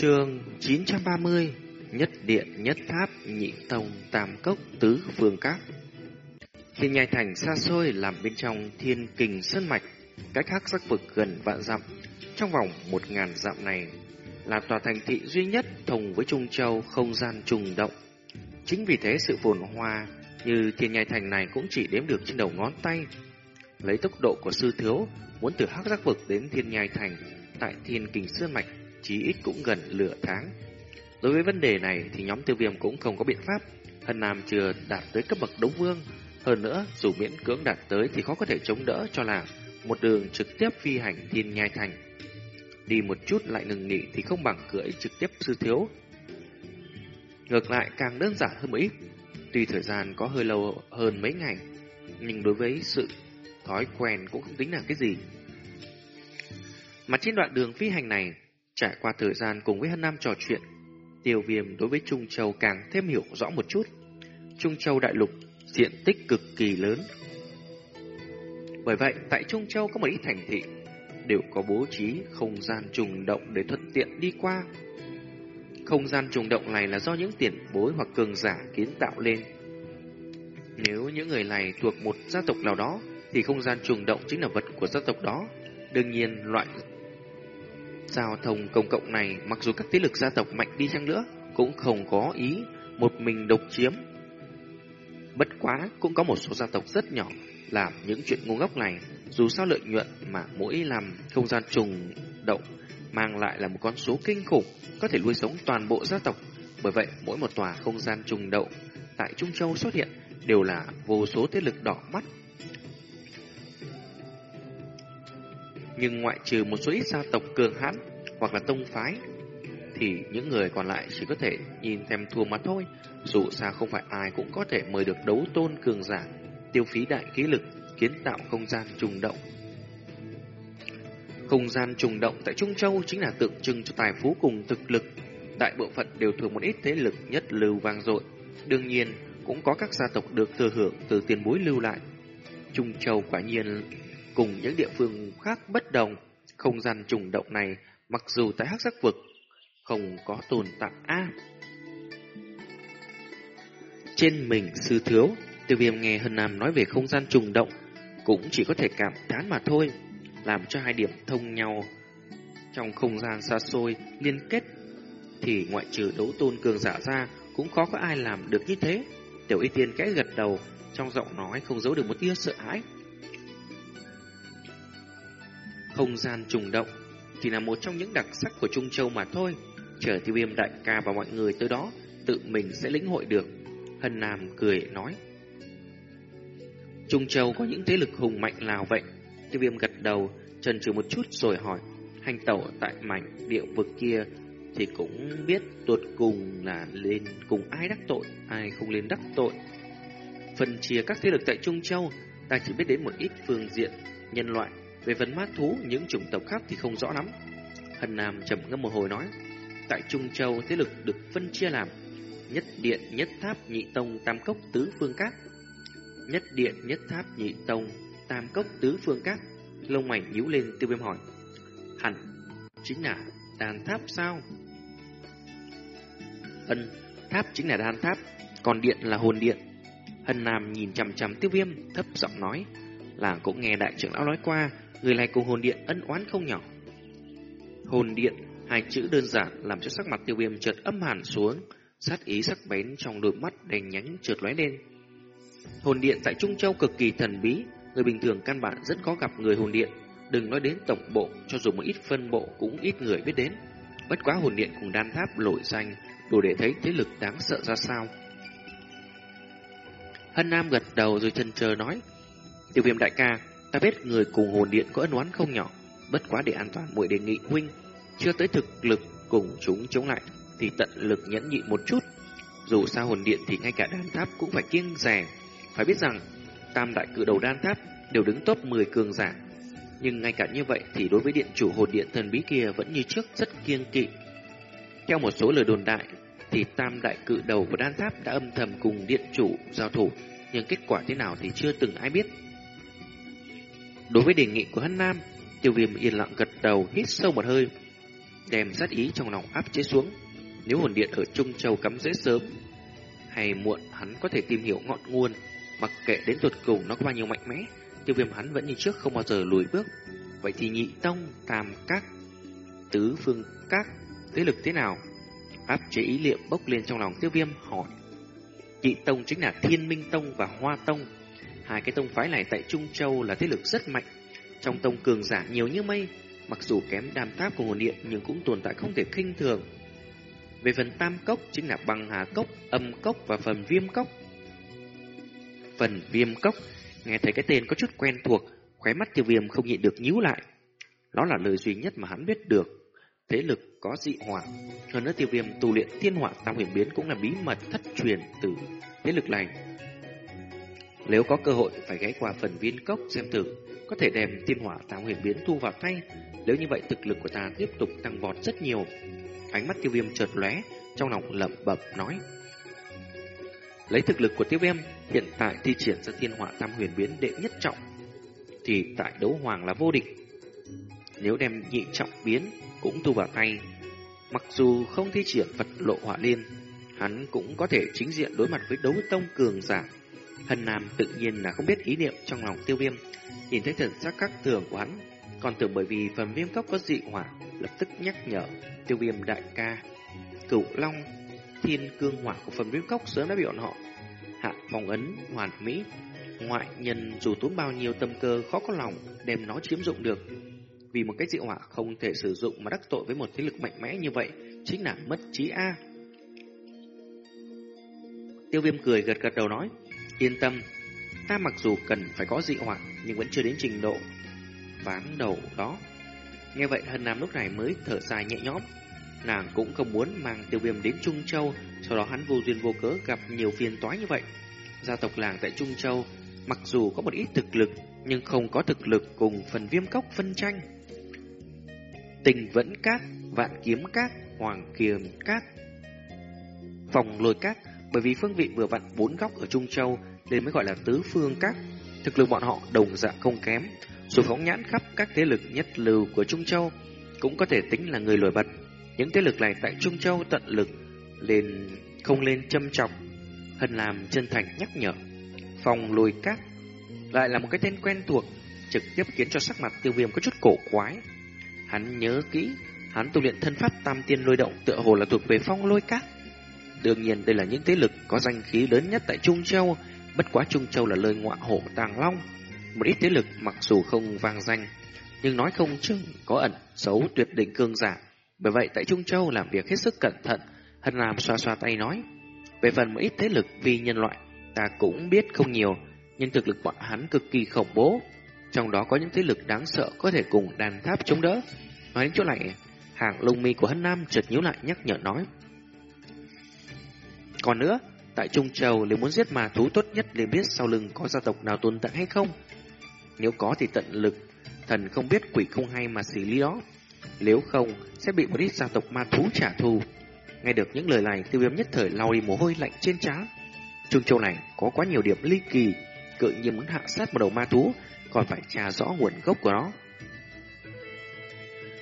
Trường 930 Nhất Điện, Nhất Tháp, Nhị Tông, Tam Cốc, Tứ Phương Các. Thiên nhai thành xa xôi làm bên trong thiên kình sơn mạch, Cách hắc sắc vực gần vạn dặm, Trong vòng một ngàn dặm này Là tòa thành thị duy nhất thông với Trung Châu không gian trùng động. Chính vì thế sự phồn hoa như thiên nhai thành này cũng chỉ đếm được trên đầu ngón tay. Lấy tốc độ của sư thiếu Muốn từ hắc giác vực đến thiên nhai thành Tại thiên kình sơn mạch Chí ít cũng gần lửa tháng. Đối với vấn đề này thì nhóm tiêu viêm cũng không có biện pháp. Hân Nam chưa đạt tới cấp bậc đấu vương. Hơn nữa, dù miễn cưỡng đạt tới Thì khó có thể chống đỡ cho là Một đường trực tiếp phi hành thiên nhai thành. Đi một chút lại ngừng nghỉ Thì không bằng cưỡi trực tiếp sư thiếu. Ngược lại, càng đơn giản hơn một ít. Tuy thời gian có hơi lâu hơn mấy ngày, Nhưng đối với sự thói quen cũng không tính là cái gì. Mà trên đoạn đường phi hành này Trải qua thời gian cùng với Hân Nam trò chuyện Tiêu viêm đối với Trung Châu càng thêm hiểu rõ một chút. Trung Châu đại lục diện tích cực kỳ lớn. Bởi vậy, tại Trung Châu có một ít thành thị đều có bố trí không gian trùng động để thuận tiện đi qua. Không gian trùng động này là do những tiền bối hoặc cường giả kiến tạo lên. Nếu những người này thuộc một gia tộc nào đó, thì không gian trùng động chính là vật của gia tộc đó. Đương nhiên, loại Giao thông công cộng này, mặc dù các thế lực gia tộc mạnh đi chăng nữa, cũng không có ý một mình độc chiếm. Bất quá, cũng có một số gia tộc rất nhỏ làm những chuyện ngu ngốc này, dù sao lợi nhuận mà mỗi làm không gian trùng động mang lại là một con số kinh khủng, có thể nuôi sống toàn bộ gia tộc. Bởi vậy, mỗi một tòa không gian trùng động tại Trung Châu xuất hiện đều là vô số thế lực đỏ mắt nhưng ngoại trừ một số ít gia tộc cường hãn hoặc là tông phái, thì những người còn lại chỉ có thể nhìn thèm thua mà thôi. Dù sao không phải ai cũng có thể mời được đấu tôn cường giả, tiêu phí đại khí lực, kiến tạo không gian trùng động. Không gian trùng động tại Trung Châu chính là tượng trưng cho tài phú cùng thực lực. Đại bộ phận đều thuộc một ít thế lực nhất lưu vang dội. Đương nhiên, cũng có các gia tộc được thừa hưởng từ tiền bối lưu lại. Trung Châu quả nhiên cùng những địa phương khác bất đồng. Không gian trùng động này, mặc dù tại hắc sắc vực, không có tồn tại A. Trên mình sư thiếu, tiêu viêm nghe Hân Nam nói về không gian trùng động, cũng chỉ có thể cảm thán mà thôi, làm cho hai điểm thông nhau. Trong không gian xa xôi, liên kết, thì ngoại trừ đấu tôn cường giả ra, cũng khó có ai làm được như thế. Tiểu y tiên kẽ gật đầu, trong giọng nói không giấu được một tia sợ hãi. Không gian trùng động chỉ là một trong những đặc sắc của Trung Châu mà thôi. Chờ tiêu viêm đại ca và mọi người tới đó, tự mình sẽ lĩnh hội được. Hân Nam cười nói. Trung Châu có những thế lực hùng mạnh nào vậy? Tiêu viêm gật đầu, trần trừ một chút rồi hỏi. Hành tẩu tại mảnh địa vực kia thì cũng biết tuột cùng là lên cùng ai đắc tội, ai không lên đắc tội. Phần chia các thế lực tại Trung Châu, ta chỉ biết đến một ít phương diện nhân loại về vấn mát thú, những chủng tộc khác thì không rõ lắm. Hân Nam trầm ngâm một hồi nói, tại Trung Châu thế lực được phân chia làm nhất điện, nhất tháp, nhị tông, tam cốc, tứ phương các. Nhất điện, nhất tháp, nhị tông, tam cốc, tứ phương các. Lông mảnh nhíu lên tiêu viêm hỏi, hẳn chính là đàn tháp sao? Ân, tháp chính là đàn tháp, còn điện là hồn điện. Hân Nam nhìn chằm chằm tiêu viêm, thấp giọng nói, là cũng nghe đại trưởng lão nói qua, người này cùng hồn điện ân oán không nhỏ. Hồn điện, hai chữ đơn giản làm cho sắc mặt tiêu viêm chợt âm hẳn xuống, sát ý sắc bén trong đôi mắt đèn nhánh trượt lóe lên. Hồn điện tại Trung Châu cực kỳ thần bí, người bình thường căn bản rất khó gặp người hồn điện, đừng nói đến tổng bộ, cho dù một ít phân bộ cũng ít người biết đến. Bất quá hồn điện cùng đan tháp lội danh, đủ để thấy thế lực đáng sợ ra sao. Hân Nam gật đầu rồi chân chờ nói, Tiêu viêm đại ca, ta biết người cùng hồn điện có ân oán không nhỏ, bất quá để an toàn muội đề nghị huynh, chưa tới thực lực cùng chúng chống lại, thì tận lực nhẫn nhịn một chút. Dù sao hồn điện thì ngay cả đan tháp cũng phải kiêng rè. Phải biết rằng, tam đại cự đầu đan tháp đều đứng top 10 cường giả. Nhưng ngay cả như vậy thì đối với điện chủ hồn điện thần bí kia vẫn như trước rất kiêng kỵ. Theo một số lời đồn đại, thì tam đại cự đầu của đan tháp đã âm thầm cùng điện chủ giao thủ, nhưng kết quả thế nào thì chưa từng ai biết. Đối với đề nghị của Hân Nam, tiêu viêm yên lặng gật đầu, hít sâu một hơi. đem sát ý trong lòng áp chế xuống. Nếu hồn điện ở Trung Châu cắm dễ sớm hay muộn, hắn có thể tìm hiểu ngọn nguồn, mặc kệ đến tuột cùng nó có bao nhiêu mạnh mẽ, tiêu viêm hắn vẫn như trước không bao giờ lùi bước. Vậy thì nhị tông, tam các, tứ phương các, thế lực thế nào? Áp chế ý niệm bốc lên trong lòng tiêu viêm hỏi. Nhị tông chính là Thiên Minh Tông và Hoa Tông. Hai cái tông phái này tại Trung Châu là thế lực rất mạnh. Trong tông cường giả nhiều như mây, mặc dù kém đam tháp của hồn điện nhưng cũng tồn tại không thể khinh thường. Về phần tam cốc chính là băng hà cốc, âm cốc và phần viêm cốc. Phần viêm cốc, nghe thấy cái tên có chút quen thuộc, khóe mắt tiêu viêm không nhịn được nhíu lại. Đó là lời duy nhất mà hắn biết được. Thế lực có dị hỏa. Hơn nữa tiêu viêm tu luyện thiên hỏa tam huyền biến cũng là bí mật thất truyền từ thế lực này. Nếu có cơ hội phải ghé qua phần viên cốc xem thử, có thể đem thiên hỏa tam huyền biến thu vào tay. Nếu như vậy thực lực của ta tiếp tục tăng vọt rất nhiều. Ánh mắt tiêu viêm chợt lóe, trong lòng lẩm bẩm nói. Lấy thực lực của tiêu viêm, hiện tại thi triển ra thiên hỏa tam huyền biến đệ nhất trọng, thì tại đấu hoàng là vô địch. Nếu đem nhị trọng biến cũng thu vào tay, mặc dù không thi triển vật lộ hỏa liên, hắn cũng có thể chính diện đối mặt với đấu tông cường giả. Hân Nam tự nhiên là không biết ý niệm trong lòng tiêu viêm, nhìn thấy thần sắc các tường của hắn, còn tưởng bởi vì phần viêm cốc có dị hỏa, lập tức nhắc nhở tiêu viêm đại ca. Cửu Long, thiên cương hỏa của phần viêm cốc sớm đã bị bọn họ hạ phòng ấn hoàn mỹ. Ngoại nhân dù tốn bao nhiêu tâm cơ khó có lòng đem nó chiếm dụng được. Vì một cái dị hỏa không thể sử dụng mà đắc tội với một thế lực mạnh mẽ như vậy, chính là mất trí A. Tiêu viêm cười gật gật đầu nói, yên tâm, ta mặc dù cần phải có dị hỏa nhưng vẫn chưa đến trình độ ván đầu đó. Nghe vậy Hân Nam lúc này mới thở dài nhẹ nhõm. Nàng cũng không muốn mang tiêu viêm đến Trung Châu, sau đó hắn vô duyên vô cớ gặp nhiều phiền toái như vậy. Gia tộc làng tại Trung Châu, mặc dù có một ít thực lực, nhưng không có thực lực cùng phần viêm cốc phân tranh. Tình vẫn cát, vạn kiếm cát, hoàng kiềm cát. Phòng lôi cát, bởi vì phương vị vừa vặn bốn góc ở Trung Châu, nên mới gọi là tứ phương cát. Thực lực bọn họ đồng dạng không kém, dù phóng nhãn khắp các thế lực nhất lưu của Trung Châu, cũng có thể tính là người nổi bật. Những thế lực này tại Trung Châu tận lực lên không lên châm trọng. Hân làm chân thành nhắc nhở. Phòng lùi cát lại là một cái tên quen thuộc, trực tiếp khiến cho sắc mặt tiêu viêm có chút cổ quái. Hắn nhớ kỹ, hắn tu luyện thân pháp tam tiên lôi động tựa hồ là thuộc về phong lôi cát. Đương nhiên đây là những thế lực có danh khí lớn nhất tại Trung Châu, bất quá Trung Châu là lời ngọa hổ tàng long. Một ít thế lực mặc dù không vang danh, nhưng nói không chừng có ẩn xấu tuyệt đỉnh cương giả. Bởi vậy tại Trung Châu làm việc hết sức cẩn thận, Hân làm xoa xoa tay nói. Về phần một ít thế lực vì nhân loại, ta cũng biết không nhiều, nhưng thực lực bọn hắn cực kỳ khủng bố. Trong đó có những thế lực đáng sợ có thể cùng đàn tháp chống đỡ. Nói đến chỗ này, hàng lông mi của Hân Nam chợt nhíu lại nhắc nhở nói. Còn nữa, tại Trung Châu nếu muốn giết mà thú tốt nhất để biết sau lưng có gia tộc nào tồn tại hay không. Nếu có thì tận lực, thần không biết quỷ không hay mà xử lý đó. Nếu không, sẽ bị một ít gia tộc ma thú trả thù. Nghe được những lời này, tiêu viêm nhất thời lau đi mồ hôi lạnh trên trán. Trung Châu này có quá nhiều điểm ly kỳ, cự nhiên muốn hạ sát một đầu ma thú, còn phải tra rõ nguồn gốc của nó.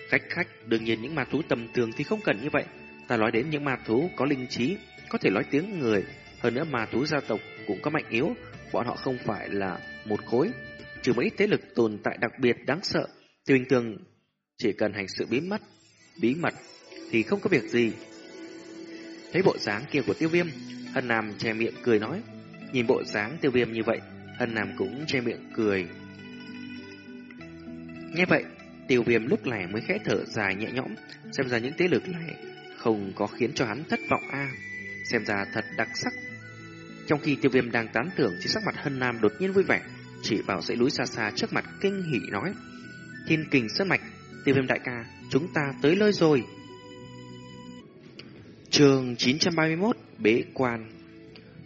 Khách khách, đương nhiên những ma thú tầm thường thì không cần như vậy. Ta nói đến những ma thú có linh trí, có thể nói tiếng người. Hơn nữa ma thú gia tộc cũng có mạnh yếu, bọn họ không phải là một khối. Trừ một ít thế lực tồn tại đặc biệt đáng sợ, thì bình thường chỉ cần hành sự bí mật, bí mật thì không có việc gì. Thấy bộ dáng kia của tiêu viêm, Hân Nam che miệng cười nói. Nhìn bộ dáng tiêu viêm như vậy, Hân Nam cũng che miệng cười. Nghe vậy, tiêu viêm lúc này mới khẽ thở dài nhẹ nhõm, xem ra những thế lực này không có khiến cho hắn thất vọng a Xem ra thật đặc sắc. Trong khi tiêu viêm đang tán tưởng, thì sắc mặt Hân Nam đột nhiên vui vẻ, chỉ vào dãy núi xa xa trước mặt kinh hỉ nói. Thiên kình sơn mạch, tiêu viêm đại ca, chúng ta tới nơi rồi. Trường 931 Bế Quan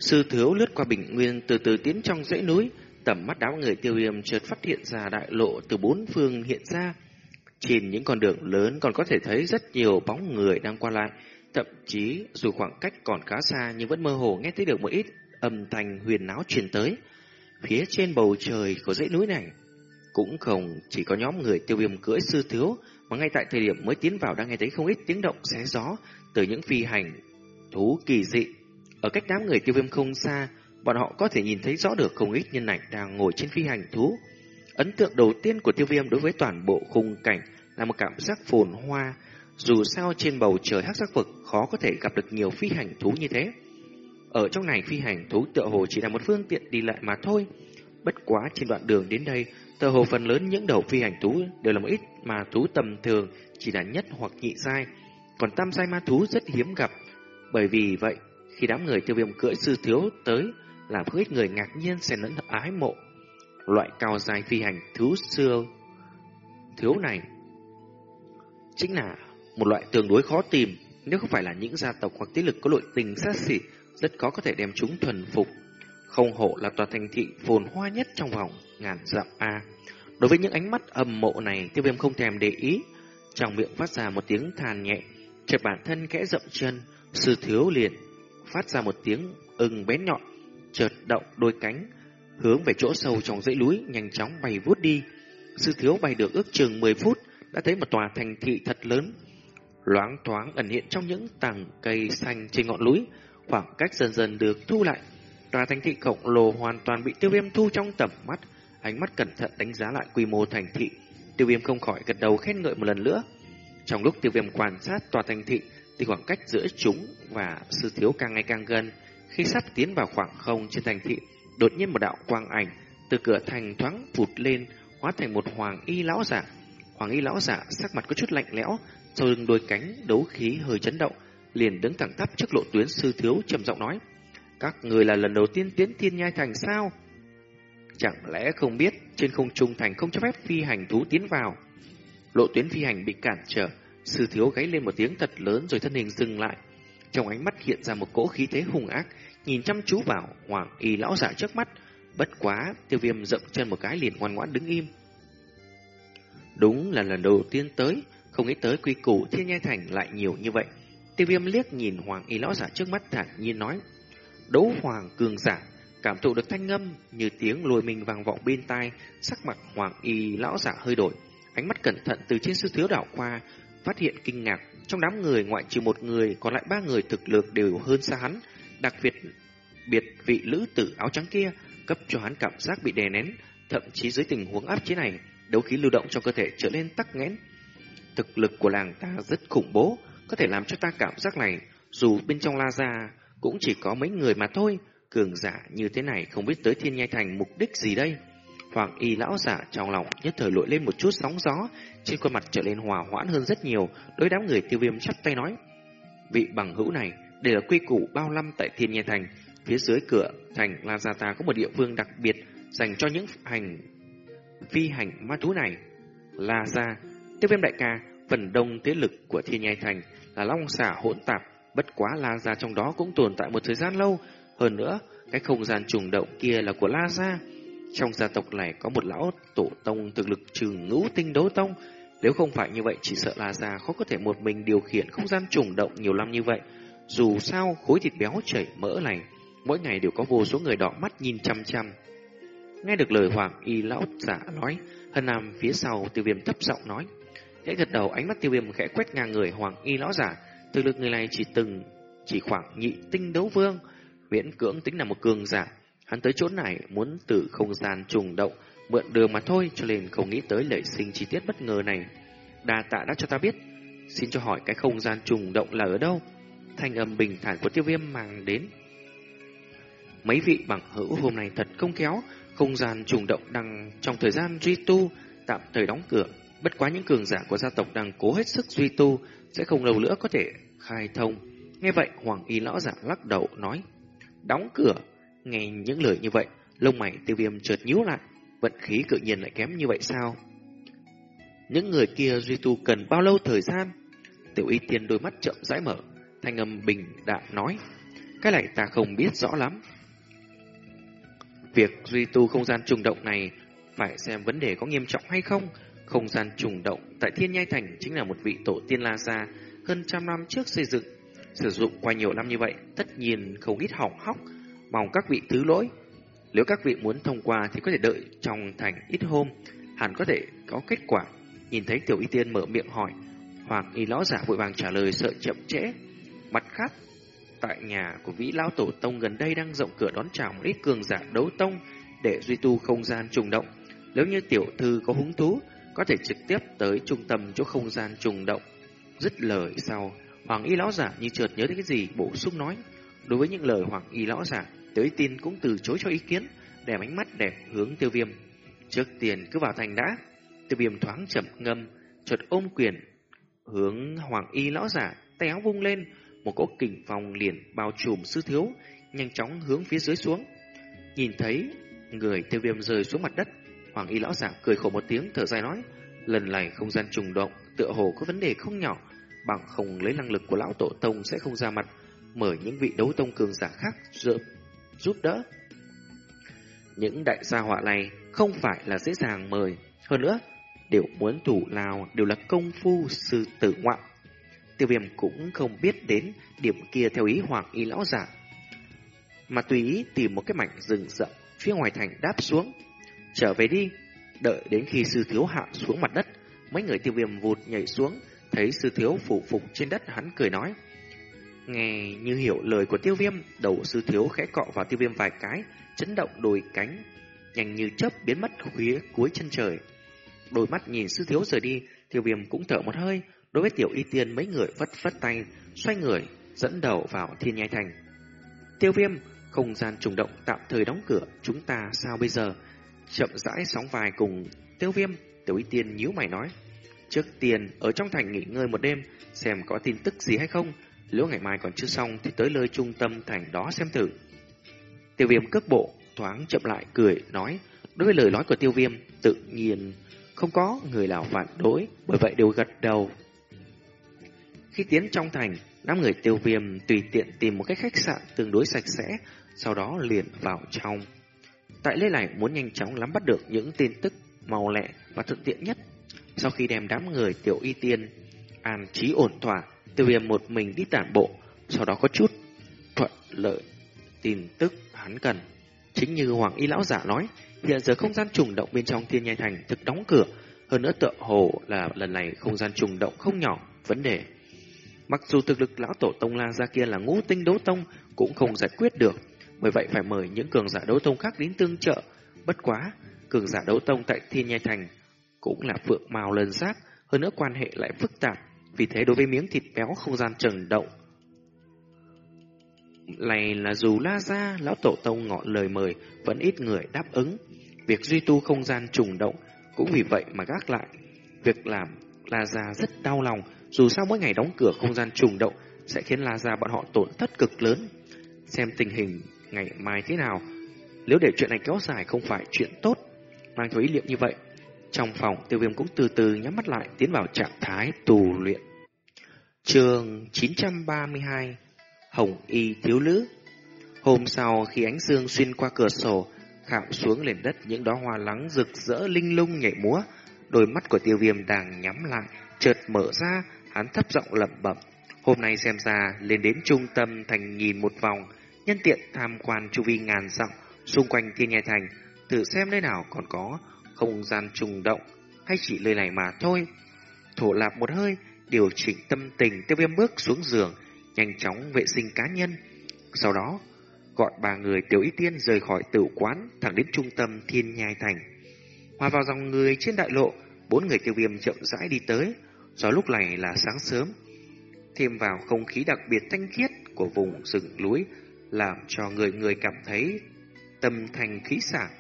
Sư thiếu lướt qua bình nguyên từ từ tiến trong dãy núi, tầm mắt đám người tiêu viêm chợt phát hiện ra đại lộ từ bốn phương hiện ra. Trên những con đường lớn còn có thể thấy rất nhiều bóng người đang qua lại, thậm chí dù khoảng cách còn khá xa nhưng vẫn mơ hồ nghe thấy được một ít âm thanh huyền náo truyền tới. Phía trên bầu trời của dãy núi này cũng không chỉ có nhóm người tiêu viêm cưỡi sư thiếu mà ngay tại thời điểm mới tiến vào đang nghe thấy không ít tiếng động xé gió từ những phi hành thú kỳ dị. Ở cách đám người tiêu viêm không xa, bọn họ có thể nhìn thấy rõ được không ít nhân ảnh đang ngồi trên phi hành thú. Ấn tượng đầu tiên của tiêu viêm đối với toàn bộ khung cảnh là một cảm giác phồn hoa, dù sao trên bầu trời hắc sắc vực khó có thể gặp được nhiều phi hành thú như thế. Ở trong này phi hành thú tựa hồ chỉ là một phương tiện đi lại mà thôi. Bất quá trên đoạn đường đến đây, tựa hồ phần lớn những đầu phi hành thú đều là một ít mà thú tầm thường, chỉ là nhất hoặc nhị sai còn tam sai ma thú rất hiếm gặp. Bởi vì vậy, khi đám người tiêu viêm cưỡi sư thiếu tới, làm không ít người ngạc nhiên xen lẫn ái mộ. Loại cao dài phi hành thú xưa thiếu này chính là một loại tương đối khó tìm, nếu không phải là những gia tộc hoặc thế lực có nội tình sát xỉ, rất khó có thể đem chúng thuần phục. Không hộ là tòa thành thị phồn hoa nhất trong vòng ngàn dặm A. Đối với những ánh mắt âm mộ này, tiêu viêm không thèm để ý. Trong miệng phát ra một tiếng than nhẹ, chợt bản thân kẽ dậm chân, sư thiếu liền phát ra một tiếng ưng bén nhọn, chợt động đôi cánh, hướng về chỗ sâu trong dãy núi nhanh chóng bay vút đi. Sư thiếu bay được ước chừng 10 phút, đã thấy một tòa thành thị thật lớn, loáng thoáng ẩn hiện trong những tầng cây xanh trên ngọn núi, khoảng cách dần dần được thu lại. Tòa thành thị khổng lồ hoàn toàn bị tiêu viêm thu trong tầm mắt, ánh mắt cẩn thận đánh giá lại quy mô thành thị. Tiêu viêm không khỏi gật đầu khen ngợi một lần nữa. Trong lúc tiêu viêm quan sát tòa thành thị, thì khoảng cách giữa chúng và sư thiếu càng ngày càng gần. Khi sắp tiến vào khoảng không trên thành thị, đột nhiên một đạo quang ảnh từ cửa thành thoáng vụt lên, hóa thành một hoàng y lão giả. Hoàng y lão giả sắc mặt có chút lạnh lẽo, sau lưng đôi cánh đấu khí hơi chấn động, liền đứng thẳng tắp trước lộ tuyến sư thiếu trầm giọng nói: "Các người là lần đầu tiên tiến Thiên Nhai thành sao?" Chẳng lẽ không biết trên không trung thành không cho phép phi hành thú tiến vào? Lộ tuyến phi hành bị cản trở, sư thiếu gáy lên một tiếng thật lớn rồi thân hình dừng lại. Trong ánh mắt hiện ra một cỗ khí thế hung ác, nhìn chăm chú vào hoàng y lão giả trước mắt. Bất quá, tiêu viêm dậm chân một cái liền ngoan ngoãn đứng im. Đúng là lần đầu tiên tới, không nghĩ tới quy củ thiên nhai thành lại nhiều như vậy. Tiêu viêm liếc nhìn hoàng y lão giả trước mắt thản nhiên nói. Đấu hoàng cường giả, cảm thụ được thanh âm như tiếng lùi mình vang vọng bên tai, sắc mặt hoàng y lão giả hơi đổi. Ánh mắt cẩn thận từ trên sư thiếu đảo qua, phát hiện kinh ngạc. Trong đám người ngoại trừ một người, còn lại ba người thực lực đều hơn xa hắn. Đặc biệt biệt vị lữ tử áo trắng kia cấp cho hắn cảm giác bị đè nén, thậm chí dưới tình huống áp chế này, đấu khí lưu động trong cơ thể trở nên tắc nghẽn. Thực lực của làng ta rất khủng bố, có thể làm cho ta cảm giác này, dù bên trong La Gia cũng chỉ có mấy người mà thôi, cường giả như thế này không biết tới Thiên Nhai Thành mục đích gì đây. Hoàng y lão giả trong lòng nhất thời lội lên một chút sóng gió, trên khuôn mặt trở nên hòa hoãn hơn rất nhiều, đối đám người tiêu viêm chắp tay nói. Vị bằng hữu này, đây là quy củ bao năm tại Thiên Nhai Thành, phía dưới cửa thành La Gia ta có một địa phương đặc biệt dành cho những hành phi hành ma thú này. La Gia, tiêu viêm đại ca, phần đông thế lực của Thiên Nhai Thành là long xả hỗn tạp, bất quá La Gia trong đó cũng tồn tại một thời gian lâu, hơn nữa, cái không gian trùng động kia là của La Gia. Trong gia tộc này có một lão tổ tông thực lực trừ ngũ tinh đấu tông. Nếu không phải như vậy, chỉ sợ La Gia khó có thể một mình điều khiển không gian trùng động nhiều năm như vậy. Dù sao, khối thịt béo chảy mỡ này, mỗi ngày đều có vô số người đỏ mắt nhìn chăm chăm. Nghe được lời Hoàng Y lão giả nói, Hân Nam phía sau tiêu viêm thấp giọng nói. Khẽ gật đầu ánh mắt tiêu viêm khẽ quét ngang người Hoàng Y lão giả, thực lực người này chỉ từng chỉ khoảng nhị tinh đấu vương, miễn cưỡng tính là một cường giả. Hắn tới chỗ này muốn từ không gian trùng động, mượn đường mà thôi cho nên không nghĩ tới lợi sinh chi tiết bất ngờ này. Đà tạ đã cho ta biết, xin cho hỏi cái không gian trùng động là ở đâu? Thanh âm bình thản của tiêu viêm mang đến. Mấy vị bằng hữu hôm nay thật không kéo, không gian trùng động đang trong thời gian duy tu, tạm thời đóng cửa. Bất quá những cường giả của gia tộc đang cố hết sức duy tu, sẽ không lâu nữa có thể khai thông. Nghe vậy, Hoàng Y lão giả lắc đầu nói, đóng cửa. Nghe những lời như vậy, lông mày tiêu viêm chợt nhíu lại, vận khí cự nhiên lại kém như vậy sao? Những người kia duy tu cần bao lâu thời gian? Tiểu y tiên đôi mắt chậm rãi mở, thanh âm bình đạm nói, cái này ta không biết rõ lắm. Việc duy tu không gian trùng động này phải xem vấn đề có nghiêm trọng hay không. Không gian trùng động tại Thiên Nhai Thành chính là một vị tổ tiên La Gia hơn trăm năm trước xây dựng. Sử dụng qua nhiều năm như vậy, tất nhiên không ít hỏng hóc, mong các vị thứ lỗi. Nếu các vị muốn thông qua thì có thể đợi trong thành ít hôm, hẳn có thể có kết quả. Nhìn thấy tiểu y tiên mở miệng hỏi, Hoàng y lão giả vội vàng trả lời sợ chậm trễ. Mặt khác, tại nhà của vĩ lão tổ tông gần đây đang rộng cửa đón chào một ít cường giả đấu tông để duy tu không gian trùng động. Nếu như tiểu thư có hứng thú, có thể trực tiếp tới trung tâm chỗ không gian trùng động. Dứt lời sau, Hoàng y lão giả như chợt nhớ đến cái gì bổ sung nói. Đối với những lời Hoàng y lão giả, tới tin cũng từ chối cho ý kiến, đem ánh mắt đẹp hướng tiêu viêm. Trước tiền cứ vào thành đã. Tiêu viêm thoáng chậm ngâm, chợt ôm quyền, hướng Hoàng y lão giả, tay áo vung lên, một cỗ kình phòng liền bao trùm sư thiếu, nhanh chóng hướng phía dưới xuống. Nhìn thấy người tiêu viêm rơi xuống mặt đất, Hoàng y lão giả cười khổ một tiếng thở dài nói, lần này không gian trùng động, tựa hồ có vấn đề không nhỏ, bằng không lấy năng lực của lão tổ tông sẽ không ra mặt, mời những vị đấu tông cường giả khác giúp, giúp đỡ. Những đại gia họa này không phải là dễ dàng mời, hơn nữa, đều muốn thủ nào đều là công phu sư tử ngoạn. Tiêu viêm cũng không biết đến điểm kia theo ý hoàng y lão giả, mà tùy ý tìm một cái mảnh rừng rậm phía ngoài thành đáp xuống. Trở về đi, đợi đến khi sư thiếu hạ xuống mặt đất, mấy người tiêu viêm vụt nhảy xuống, thấy sư thiếu phủ phục trên đất hắn cười nói. Nghe như hiểu lời của tiêu viêm, đầu sư thiếu khẽ cọ vào tiêu viêm vài cái, chấn động đôi cánh, nhanh như chớp biến mất phía cuối chân trời. Đôi mắt nhìn sư thiếu rời đi, tiêu viêm cũng thở một hơi, đối với tiểu y tiên mấy người vất vất tay, xoay người, dẫn đầu vào thiên nhai thành. Tiêu viêm, không gian trùng động tạm thời đóng cửa, chúng ta sao bây giờ? Chậm rãi sóng vài cùng tiêu viêm, tiểu y tiên nhíu mày nói. Trước tiên, ở trong thành nghỉ ngơi một đêm, xem có tin tức gì hay không. Nếu ngày mai còn chưa xong thì tới nơi trung tâm thành đó xem thử. Tiêu viêm cước bộ, thoáng chậm lại cười, nói. Đối với lời nói của tiêu viêm, tự nhiên không có người nào phản đối, bởi vậy đều gật đầu. Khi tiến trong thành, năm người tiêu viêm tùy tiện tìm một cái khách sạn tương đối sạch sẽ, sau đó liền vào trong. Tại lễ này muốn nhanh chóng lắm bắt được những tin tức màu lẹ và thuận tiện nhất. Sau khi đem đám người tiểu y tiên an trí ổn thỏa, tiêu viêm một mình đi tản bộ, sau đó có chút thuận lợi tin tức hắn cần. Chính như Hoàng Y Lão Giả nói, hiện giờ không gian trùng động bên trong thiên nhai thành thực đóng cửa, hơn nữa tựa hồ là lần này không gian trùng động không nhỏ vấn đề. Mặc dù thực lực lão tổ tông la ra kia là ngũ tinh đấu tông cũng không giải quyết được, bởi vậy phải mời những cường giả đấu tông khác đến tương trợ. Bất quá, cường giả đấu tông tại thiên nhai thành cũng là phượng màu lần giác, hơn nữa quan hệ lại phức tạp, vì thế đối với miếng thịt béo không gian trần động này là dù la ra lão tổ tông ngọn lời mời vẫn ít người đáp ứng. Việc duy tu không gian trùng động cũng vì vậy mà gác lại. Việc làm la ra rất đau lòng dù sao mỗi ngày đóng cửa không gian trùng động sẽ khiến la ra bọn họ tổn thất cực lớn. Xem tình hình ngày mai thế nào nếu để chuyện này kéo dài không phải chuyện tốt mang theo ý niệm như vậy trong phòng, tiêu viêm cũng từ từ nhắm mắt lại tiến vào trạng thái tù luyện. Trường 932 Hồng Y Thiếu Lữ Hôm sau khi ánh dương xuyên qua cửa sổ, khảm xuống nền đất những đóa hoa lắng rực rỡ linh lung nhảy múa, đôi mắt của tiêu viêm đang nhắm lại, chợt mở ra, hắn thấp giọng lẩm bẩm. Hôm nay xem ra lên đến trung tâm thành nhìn một vòng, nhân tiện tham quan chu vi ngàn dặm xung quanh thiên nhai thành, thử xem nơi nào còn có không gian trùng động hay chỉ lời này mà thôi. Thổ lạp một hơi, điều chỉnh tâm tình tiêu viêm bước xuống giường, nhanh chóng vệ sinh cá nhân. Sau đó, gọi ba người tiểu y tiên rời khỏi tử quán thẳng đến trung tâm thiên nhai thành. Hòa vào dòng người trên đại lộ, bốn người tiêu viêm chậm rãi đi tới, do lúc này là sáng sớm. Thêm vào không khí đặc biệt thanh khiết của vùng rừng núi, làm cho người người cảm thấy tâm thành khí sảng.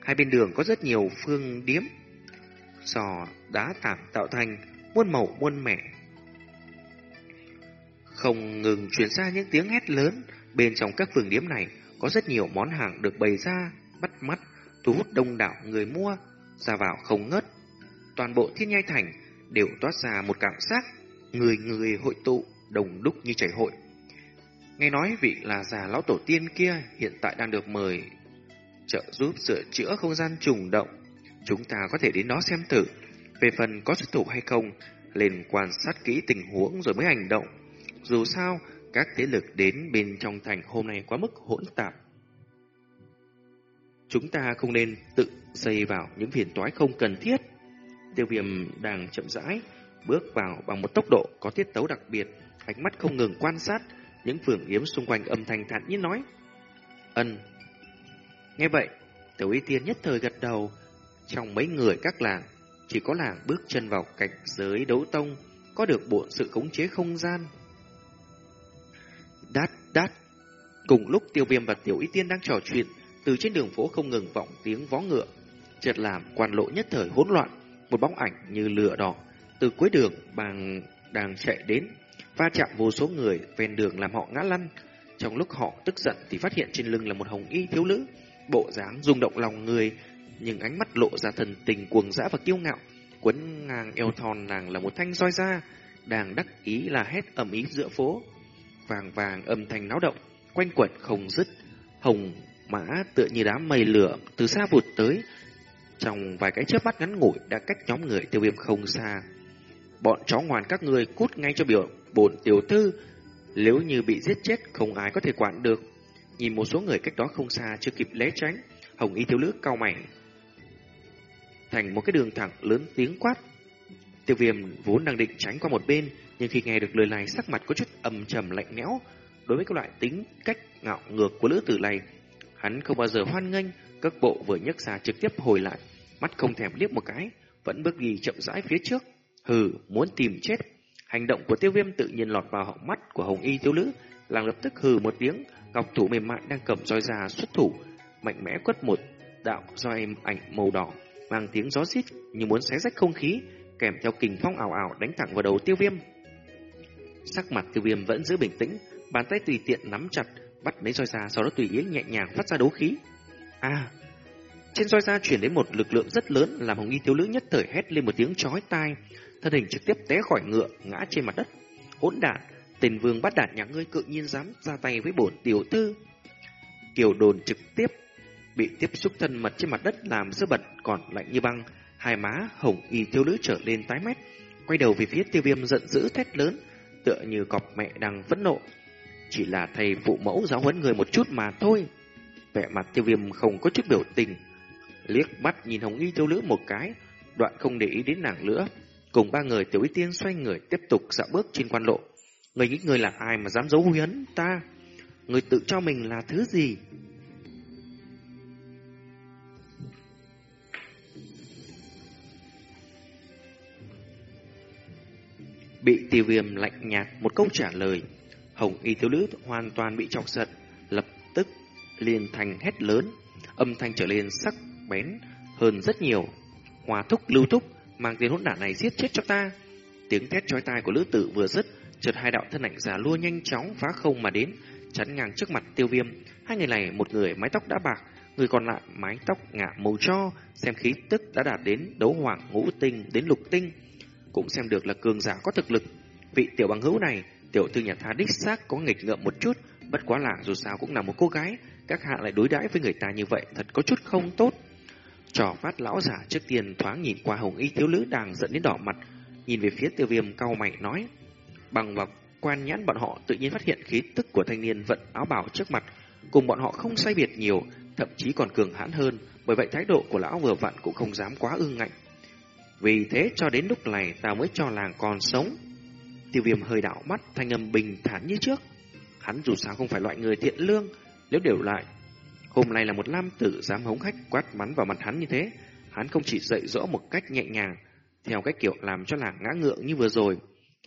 Hai bên đường có rất nhiều phương điếm, sò, đá tảng tạo thành, muôn màu muôn mẻ. Không ngừng truyền ra những tiếng hét lớn, bên trong các phương điếm này có rất nhiều món hàng được bày ra, bắt mắt, thu hút đông đảo người mua, ra vào không ngớt. Toàn bộ thiên nhai thành đều toát ra một cảm giác người người hội tụ, đồng đúc như chảy hội. Nghe nói vị là già lão tổ tiên kia hiện tại đang được mời trợ giúp sửa chữa không gian trùng động. Chúng ta có thể đến đó xem thử. Về phần có xuất thủ hay không, lên quan sát kỹ tình huống rồi mới hành động. Dù sao, các thế lực đến bên trong thành hôm nay quá mức hỗn tạp. Chúng ta không nên tự xây vào những phiền toái không cần thiết. Tiêu viêm đang chậm rãi, bước vào bằng một tốc độ có tiết tấu đặc biệt, ánh mắt không ngừng quan sát, những phường yếm xung quanh âm thanh thản nhiên nói. Ân. Nghe vậy, tiểu y tiên nhất thời gật đầu, trong mấy người các làng, chỉ có làng bước chân vào cảnh giới đấu tông, có được bộ sự khống chế không gian. Đát, đát. Cùng lúc tiêu viêm và tiểu y tiên đang trò chuyện, từ trên đường phố không ngừng vọng tiếng vó ngựa, chợt làm quan lộ nhất thời hỗn loạn, một bóng ảnh như lửa đỏ từ cuối đường bằng đang chạy đến, va chạm vô số người ven đường làm họ ngã lăn. Trong lúc họ tức giận thì phát hiện trên lưng là một hồng y thiếu nữ, bộ dáng rung động lòng người, nhưng ánh mắt lộ ra thần tình cuồng dã và kiêu ngạo. Quấn ngang eo thon nàng là một thanh roi da, đang đắc ý là hét ầm ý giữa phố. Vàng vàng âm thanh náo động, quanh quẩn không dứt, hồng mã tựa như đám mây lửa từ xa vụt tới, trong vài cái chớp mắt ngắn ngủi đã cách nhóm người tiêu viêm không xa. Bọn chó ngoan các người cút ngay cho biểu bổn tiểu thư. Nếu như bị giết chết không ai có thể quản được. Nhìn một số người cách đó không xa chưa kịp lé tránh, hồng y thiếu nữ cao mày. Thành một cái đường thẳng lớn tiếng quát. Tiêu viêm vốn đang định tránh qua một bên, nhưng khi nghe được lời này sắc mặt có chút âm trầm lạnh lẽo. Đối với các loại tính cách ngạo ngược của lữ tử này, hắn không bao giờ hoan nghênh, các bộ vừa nhấc ra trực tiếp hồi lại, mắt không thèm liếc một cái, vẫn bước đi chậm rãi phía trước. Hừ, muốn tìm chết. Hành động của tiêu viêm tự nhiên lọt vào họng mắt của hồng y thiếu nữ, làng lập tức hừ một tiếng, ngọc thủ mềm mại đang cầm roi ra xuất thủ, mạnh mẽ quất một đạo roi ảnh màu đỏ, mang tiếng gió xít như muốn xé rách không khí, kèm theo kình phong ảo ảo đánh thẳng vào đầu tiêu viêm. Sắc mặt tiêu viêm vẫn giữ bình tĩnh, bàn tay tùy tiện nắm chặt, bắt lấy roi ra sau đó tùy ý nhẹ nhàng phát ra đấu khí. À, trên roi ra chuyển đến một lực lượng rất lớn làm Hồng Y thiếu nữ nhất thời hét lên một tiếng chói tai, thân hình trực tiếp té khỏi ngựa, ngã trên mặt đất. Hỗn đản, tên vương bắt đạn nhà ngươi cự nhiên dám ra tay với bổn tiểu thư. Kiều đồn trực tiếp bị tiếp xúc thân mật trên mặt đất làm dơ bật còn lạnh như băng, hai má Hồng Y thiếu nữ trở lên tái mét, quay đầu về phía tiêu viêm giận dữ thét lớn, tựa như cọp mẹ đang phẫn nộ. Chỉ là thầy phụ mẫu giáo huấn người một chút mà thôi. Vẻ mặt tiêu viêm không có chút biểu tình, liếc mắt nhìn Hồng Y thiếu nữ một cái, đoạn không để ý đến nàng nữa. Cùng ba người tiểu ý tiên xoay người tiếp tục dạo bước trên quan lộ. Người nghĩ người là ai mà dám giấu huy ấn ta? Người tự cho mình là thứ gì? Bị tiêu viêm lạnh nhạt một câu trả lời. Hồng y thiếu nữ hoàn toàn bị chọc giận, lập tức liền thành hét lớn, âm thanh trở lên sắc bén hơn rất nhiều. Hòa thúc lưu thúc, mang tên hỗn đản này giết chết cho ta. Tiếng thét chói tai của lữ tử vừa dứt, chợt hai đạo thân ảnh già lua nhanh chóng phá không mà đến, chắn ngang trước mặt tiêu viêm. Hai người này, một người mái tóc đã bạc, người còn lại mái tóc ngả màu cho, xem khí tức đã đạt đến đấu hoàng ngũ tinh đến lục tinh. Cũng xem được là cường giả có thực lực. Vị tiểu bằng hữu này, tiểu thư nhà tha đích xác có nghịch ngợm một chút, bất quá là dù sao cũng là một cô gái, các hạ lại đối đãi với người ta như vậy thật có chút không tốt. Trò phát lão giả trước tiên thoáng nhìn qua hồng y thiếu nữ đang giận đến đỏ mặt, nhìn về phía tiêu viêm cao mày nói. Bằng vào quan nhãn bọn họ tự nhiên phát hiện khí tức của thanh niên vận áo bảo trước mặt, cùng bọn họ không sai biệt nhiều, thậm chí còn cường hãn hơn, bởi vậy thái độ của lão vừa vặn cũng không dám quá ương ngạnh. Vì thế cho đến lúc này ta mới cho làng còn sống. Tiêu viêm hơi đảo mắt, thanh âm bình thản như trước. Hắn dù sao không phải loại người thiện lương, nếu đều lại Hôm nay là một nam tử dám hống khách quát mắn vào mặt hắn như thế. Hắn không chỉ dạy dỗ một cách nhẹ nhàng, theo cách kiểu làm cho làng ngã ngượng như vừa rồi.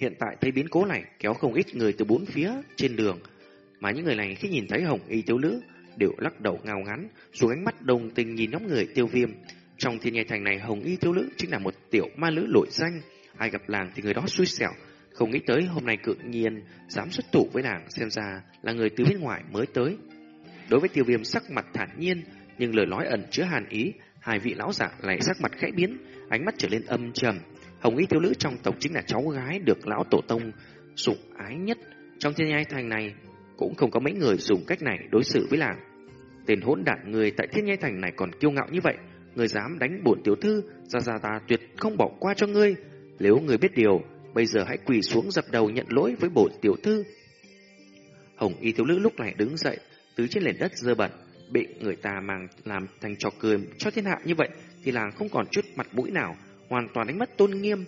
Hiện tại thấy biến cố này kéo không ít người từ bốn phía trên đường. Mà những người này khi nhìn thấy hồng y thiếu nữ đều lắc đầu ngao ngắn, xuống ánh mắt đồng tình nhìn nhóm người tiêu viêm. Trong thiên nhai thành này hồng y thiếu nữ chính là một tiểu ma nữ lội danh. Ai gặp làng thì người đó xui xẻo. Không nghĩ tới hôm nay cự nhiên dám xuất thủ với nàng xem ra là người từ bên ngoài mới tới. Đối với tiêu viêm sắc mặt thản nhiên, nhưng lời nói ẩn chứa hàn ý, hai vị lão giả lại sắc mặt khẽ biến, ánh mắt trở lên âm trầm. Hồng y thiếu nữ trong tộc chính là cháu gái được lão tổ tông sủng ái nhất. Trong thiên nhai thành này, cũng không có mấy người dùng cách này đối xử với làng. Tên hỗn đản người tại thiên nhai thành này còn kiêu ngạo như vậy, người dám đánh bổn tiểu thư, ra ra ta tuyệt không bỏ qua cho ngươi. Nếu người biết điều, bây giờ hãy quỳ xuống dập đầu nhận lỗi với bổn tiểu thư. Hồng y thiếu nữ lúc này đứng dậy, từ trên nền đất dơ bẩn, bị người ta mang làm thành trò cười cho thiên hạ như vậy thì làng không còn chút mặt mũi nào, hoàn toàn đánh mất tôn nghiêm,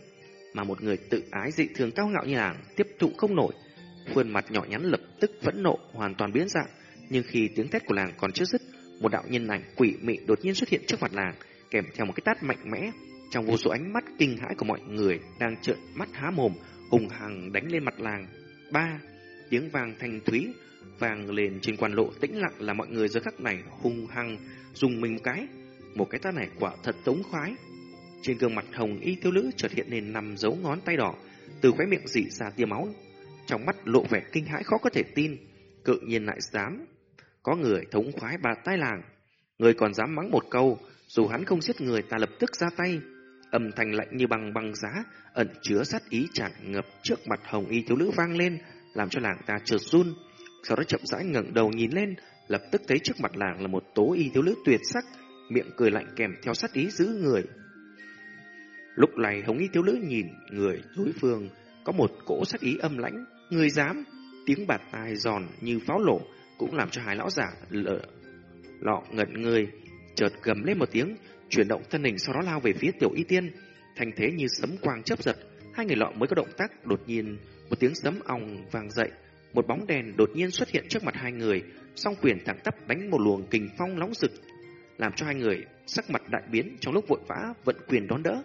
mà một người tự ái dị thường cao ngạo như làng tiếp thụ không nổi. Khuôn mặt nhỏ nhắn lập tức phẫn nộ, hoàn toàn biến dạng, nhưng khi tiếng thét của làng còn chưa dứt, một đạo nhân ảnh quỷ mị đột nhiên xuất hiện trước mặt làng, kèm theo một cái tát mạnh mẽ. Trong vô số ánh mắt kinh hãi của mọi người đang trợn mắt há mồm, hùng hằng đánh lên mặt làng Ba, tiếng vàng thanh thúy vàng lên trên quan lộ tĩnh lặng là mọi người giờ khắc này hung hăng dùng mình cái. Một cái tát này quả thật tống khoái. Trên gương mặt hồng y thiếu nữ chợt hiện lên nằm dấu ngón tay đỏ, từ khóe miệng dị ra tia máu. Trong mắt lộ vẻ kinh hãi khó có thể tin, cự nhiên lại dám. Có người thống khoái bà tai làng, người còn dám mắng một câu, dù hắn không giết người ta lập tức ra tay. Âm thanh lạnh như băng băng giá, ẩn chứa sát ý tràn ngập trước mặt hồng y thiếu nữ vang lên, làm cho làng ta trượt run. Sau đó chậm rãi ngẩng đầu nhìn lên, lập tức thấy trước mặt làng là một tố y thiếu nữ tuyệt sắc, miệng cười lạnh kèm theo sát ý giữ người. Lúc này hồng y thiếu nữ nhìn người đối phương có một cỗ sát ý âm lãnh, người dám, tiếng bạt tai giòn như pháo nổ cũng làm cho hai lão giả lợ lọ ngẩn người, chợt gầm lên một tiếng, chuyển động thân hình sau đó lao về phía tiểu y tiên, thành thế như sấm quang chớp giật, hai người lọ mới có động tác đột nhiên một tiếng sấm ong vang dậy, một bóng đèn đột nhiên xuất hiện trước mặt hai người, song quyền thẳng tắp đánh một luồng kình phong nóng rực, làm cho hai người sắc mặt đại biến trong lúc vội vã vận quyền đón đỡ.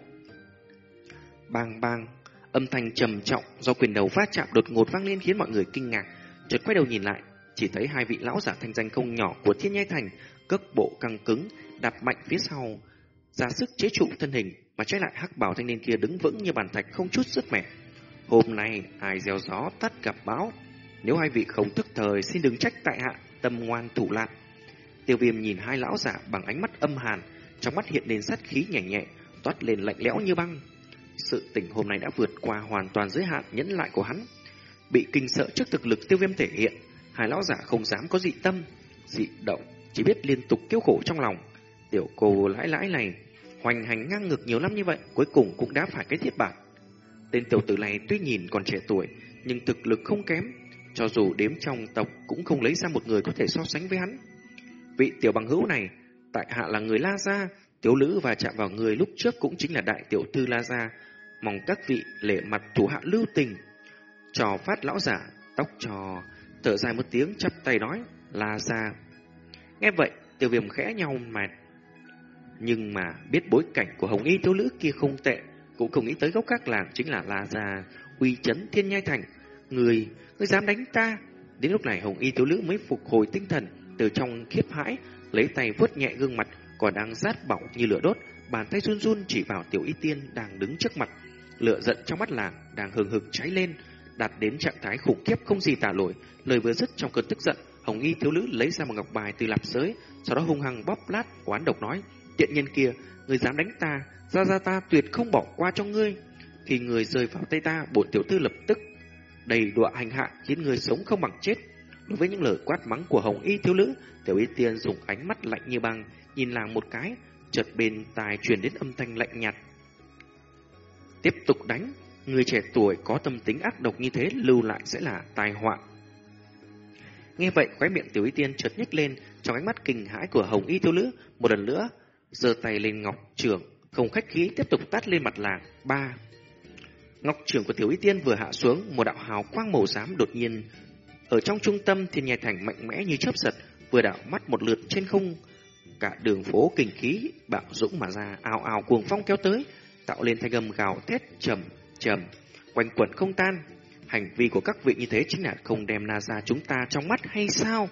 Bang bang, âm thanh trầm trọng do quyền đầu va chạm đột ngột vang lên khiến mọi người kinh ngạc, chợt quay đầu nhìn lại, chỉ thấy hai vị lão giả thanh danh không nhỏ của Thiên Nhai Thành cước bộ căng cứng, đạp mạnh phía sau, ra sức chế trụ thân hình, mà trái lại hắc bảo thanh niên kia đứng vững như bàn thạch không chút sức mẻ. Hôm nay ai gieo gió tắt gặp bão, nếu hai vị không thức thời xin đừng trách tại hạ tâm ngoan thủ lạn. Tiêu viêm nhìn hai lão giả bằng ánh mắt âm hàn, trong mắt hiện lên sát khí nhẹ nhẹ, toát lên lạnh lẽo như băng. Sự tình hôm nay đã vượt qua hoàn toàn giới hạn nhẫn lại của hắn. Bị kinh sợ trước thực lực tiêu viêm thể hiện, hai lão giả không dám có dị tâm, dị động, chỉ biết liên tục kêu khổ trong lòng. Tiểu cô lãi lãi này, hoành hành ngang ngược nhiều năm như vậy, cuối cùng cũng đã phải cái thiết bản. Tên tiểu tử này tuy nhìn còn trẻ tuổi, nhưng thực lực không kém, cho dù đếm trong tộc cũng không lấy ra một người có thể so sánh với hắn. Vị tiểu bằng hữu này, tại hạ là người La Gia, tiểu lữ và chạm vào người lúc trước cũng chính là đại tiểu thư La Gia. Mong các vị lệ mặt thủ hạ lưu tình. Trò phát lão giả, tóc trò, thở dài một tiếng chắp tay nói, La Gia. Nghe vậy, tiểu viêm khẽ nhau mệt. Nhưng mà biết bối cảnh của hồng y thiếu lữ kia không tệ, cũng không nghĩ tới gốc các làng chính là La Gia, uy chấn thiên nhai thành. Người, người dám đánh ta. Đến lúc này hồng y thiếu lữ mới phục hồi tinh thần, từ trong khiếp hãi, lấy tay vuốt nhẹ gương mặt, còn đang rát bỏng như lửa đốt, bàn tay run run chỉ vào tiểu y tiên đang đứng trước mặt. Lửa giận trong mắt làng đang hừng hực cháy lên, đạt đến trạng thái khủng khiếp không gì tả nổi. Lời vừa dứt trong cơn tức giận, Hồng Y thiếu nữ lấy ra một ngọc bài từ lạp giới, sau đó hung hăng bóp lát, oán độc nói: "Tiện nhân kia, người dám đánh ta, ra ra ta tuyệt không bỏ qua cho ngươi." Khi người rơi vào tay ta, bổn tiểu thư lập tức đầy đọa hành hạ khiến người sống không bằng chết. Đối với những lời quát mắng của Hồng Y thiếu nữ, Tiểu Y Tiên dùng ánh mắt lạnh như băng nhìn làng một cái, chợt bên tai truyền đến âm thanh lạnh nhạt. Tiếp tục đánh, người trẻ tuổi có tâm tính ác độc như thế lưu lại sẽ là tai họa. Nghe vậy, khóe miệng Tiểu Y Tiên chợt nhếch lên, trong ánh mắt kinh hãi của Hồng Y thiếu nữ, một lần nữa giơ tay lên ngọc trưởng, không khách khí tiếp tục tát lên mặt làng. Ba. Ngọc trưởng của Tiểu Y Tiên vừa hạ xuống, một đạo hào quang màu xám đột nhiên ở trong trung tâm thiên nhai thành mạnh mẽ như chớp giật, vừa đảo mắt một lượt trên không. Cả đường phố kinh khí bạo dũng mà ra, ào ào cuồng phong kéo tới, tạo lên thanh âm gào thét trầm trầm, quanh quẩn không tan. Hành vi của các vị như thế chính là không đem Na ra chúng ta trong mắt hay sao?